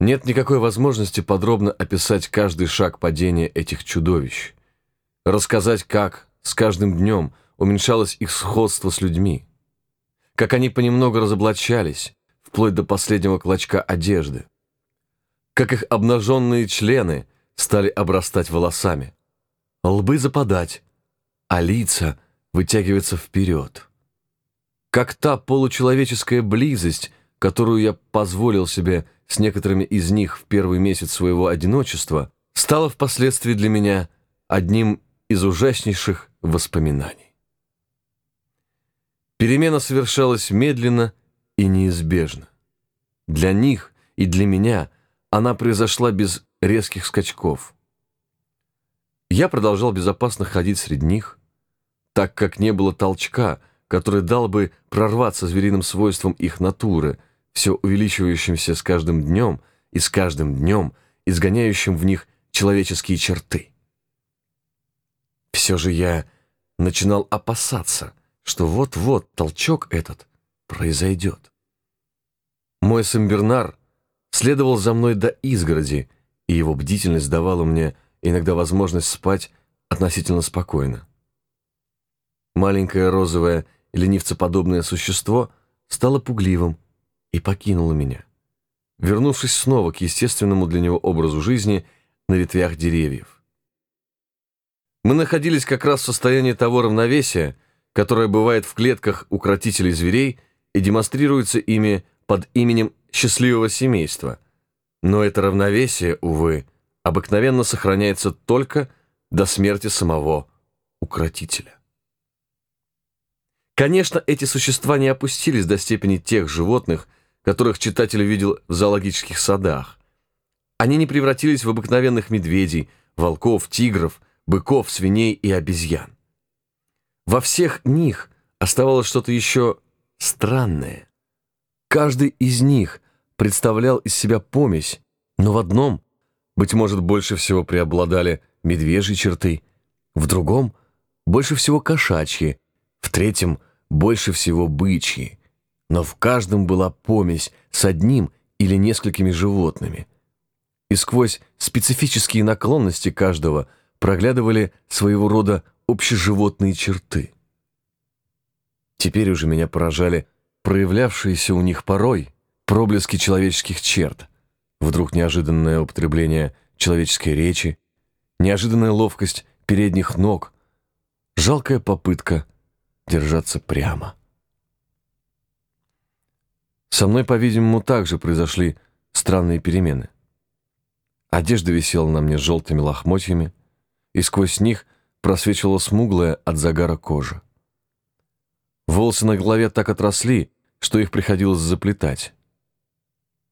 Нет никакой возможности подробно описать каждый шаг падения этих чудовищ. Рассказать, как с каждым днем уменьшалось их сходство с людьми. Как они понемногу разоблачались, вплоть до последнего клочка одежды. Как их обнаженные члены стали обрастать волосами. Лбы западать, а лица вытягиваться вперед. Как та получеловеческая близость, которую я позволил себе с некоторыми из них в первый месяц своего одиночества, стала впоследствии для меня одним из ужаснейших воспоминаний. Перемена совершалась медленно и неизбежно. Для них и для меня она произошла без резких скачков. Я продолжал безопасно ходить среди них, так как не было толчка, который дал бы прорваться звериным свойством их натуры, все увеличивающимся с каждым днем и с каждым днем изгоняющим в них человеческие черты. Все же я начинал опасаться, что вот-вот толчок этот произойдет. Мой Самбернар следовал за мной до изгороди, и его бдительность давала мне иногда возможность спать относительно спокойно. Маленькое розовое ленивцеподобное существо стало пугливым и покинуло меня, вернувшись снова к естественному для него образу жизни на ветвях деревьев. Мы находились как раз в состоянии того равновесия, которое бывает в клетках укротителей зверей и демонстрируется ими под именем счастливого семейства. Но это равновесие, увы, обыкновенно сохраняется только до смерти самого укротителя. Конечно, эти существа не опустились до степени тех животных, которых читатель видел в зоологических садах. Они не превратились в обыкновенных медведей, волков, тигров, быков, свиней и обезьян. Во всех них оставалось что-то еще странное. Каждый из них представлял из себя помесь, но в одном, быть может, больше всего преобладали медвежьи черты, в другом — больше всего кошачьи, в третьем — больше всего бычьи, но в каждом была помесь с одним или несколькими животными. И сквозь специфические наклонности каждого проглядывали своего рода общеживотные черты. Теперь уже меня поражали проявлявшиеся у них порой проблески человеческих черт, вдруг неожиданное употребление человеческой речи, неожиданная ловкость передних ног, жалкая попытка – держаться прямо. Со мной, по-видимому, также произошли странные перемены. Одежда висела на мне желтыми лохмотьями, и сквозь них просвечивала смуглая от загара кожа. Волосы на голове так отросли, что их приходилось заплетать.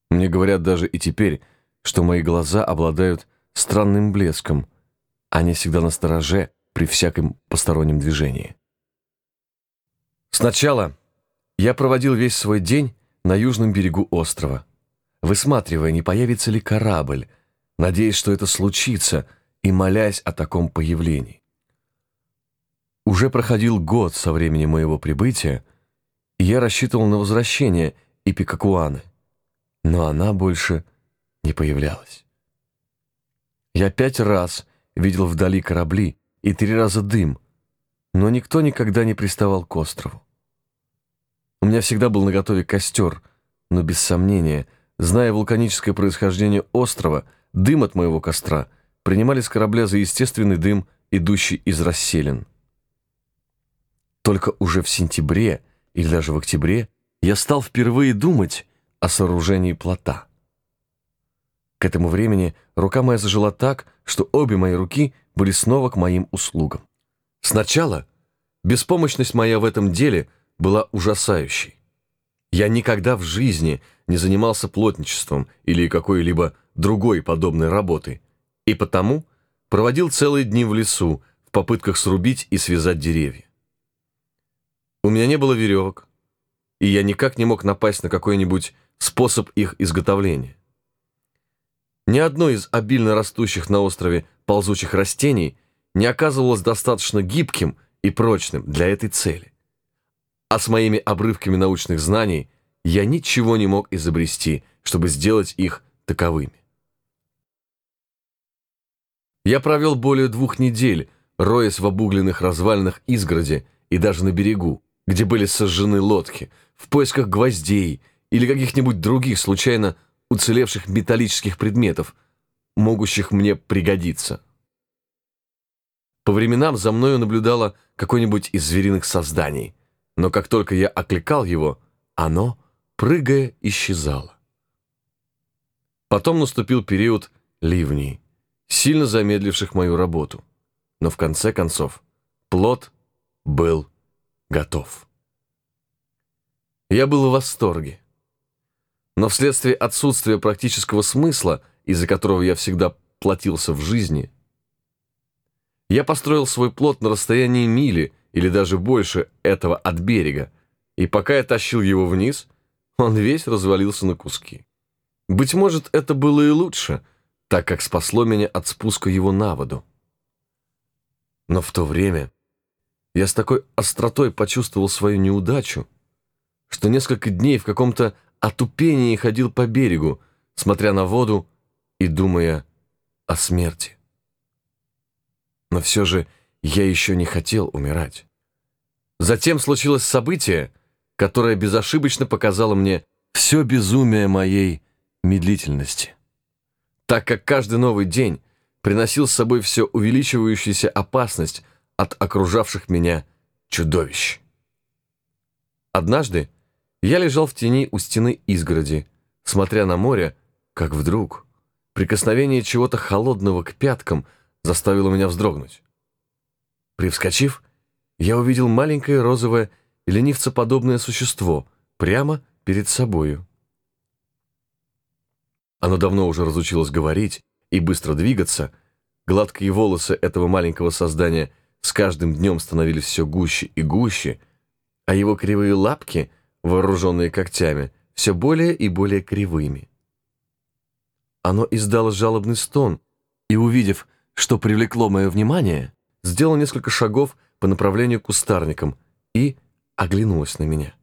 Мне говорят даже и теперь, что мои глаза обладают странным блеском, они всегда на стороже при всяком постороннем движении. Сначала я проводил весь свой день на южном берегу острова, высматривая, не появится ли корабль, надеясь, что это случится, и молясь о таком появлении. Уже проходил год со времени моего прибытия, и я рассчитывал на возвращение Ипикакуаны, но она больше не появлялась. Я пять раз видел вдали корабли и три раза дым — но никто никогда не приставал к острову. У меня всегда был наготове костер, но без сомнения, зная вулканическое происхождение острова, дым от моего костра принимали с корабля за естественный дым, идущий из расселин. Только уже в сентябре или даже в октябре я стал впервые думать о сооружении плота. К этому времени рука моя зажила так, что обе мои руки были снова к моим услугам. Сначала беспомощность моя в этом деле была ужасающей. Я никогда в жизни не занимался плотничеством или какой-либо другой подобной работой, и потому проводил целые дни в лесу в попытках срубить и связать деревья. У меня не было веревок, и я никак не мог напасть на какой-нибудь способ их изготовления. Ни одно из обильно растущих на острове ползучих растений – не оказывалось достаточно гибким и прочным для этой цели. А с моими обрывками научных знаний я ничего не мог изобрести, чтобы сделать их таковыми. Я провел более двух недель, роясь в обугленных развалинах изгороди и даже на берегу, где были сожжены лодки, в поисках гвоздей или каких-нибудь других случайно уцелевших металлических предметов, могущих мне пригодиться. По временам за мною наблюдало какое-нибудь из звериных созданий, но как только я окликал его, оно, прыгая, исчезало. Потом наступил период ливней, сильно замедливших мою работу, но в конце концов плод был готов. Я был в восторге. Но вследствие отсутствия практического смысла, из-за которого я всегда платился в жизни, я построил свой плот на расстоянии мили или даже больше этого от берега, и пока я тащил его вниз, он весь развалился на куски. Быть может, это было и лучше, так как спасло меня от спуска его на воду. Но в то время я с такой остротой почувствовал свою неудачу, что несколько дней в каком-то отупении ходил по берегу, смотря на воду и думая о смерти. Но все же я еще не хотел умирать. Затем случилось событие, которое безошибочно показало мне все безумие моей медлительности. Так как каждый новый день приносил с собой все увеличивающуюся опасность от окружавших меня чудовищ. Однажды я лежал в тени у стены изгороди, смотря на море, как вдруг прикосновение чего-то холодного к пяткам – заставило меня вздрогнуть. Привскочив, я увидел маленькое розовое ленивцеподобное существо прямо перед собою. Оно давно уже разучилось говорить и быстро двигаться, гладкие волосы этого маленького создания с каждым днем становились все гуще и гуще, а его кривые лапки, вооруженные когтями, все более и более кривыми. Оно издало жалобный стон, и, увидев, что привлекло мое внимание, сделал несколько шагов по направлению к кустарникам и оглянулась на меня.